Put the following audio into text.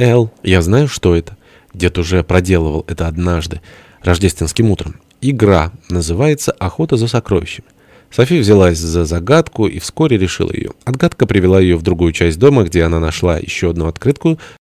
Эл, я знаю, что это. Дед уже проделывал это однажды, рождественским утром. Игра. Называется «Охота за сокровищами». Софи взялась за загадку и вскоре решила ее. Отгадка привела ее в другую часть дома, где она нашла еще одну открытку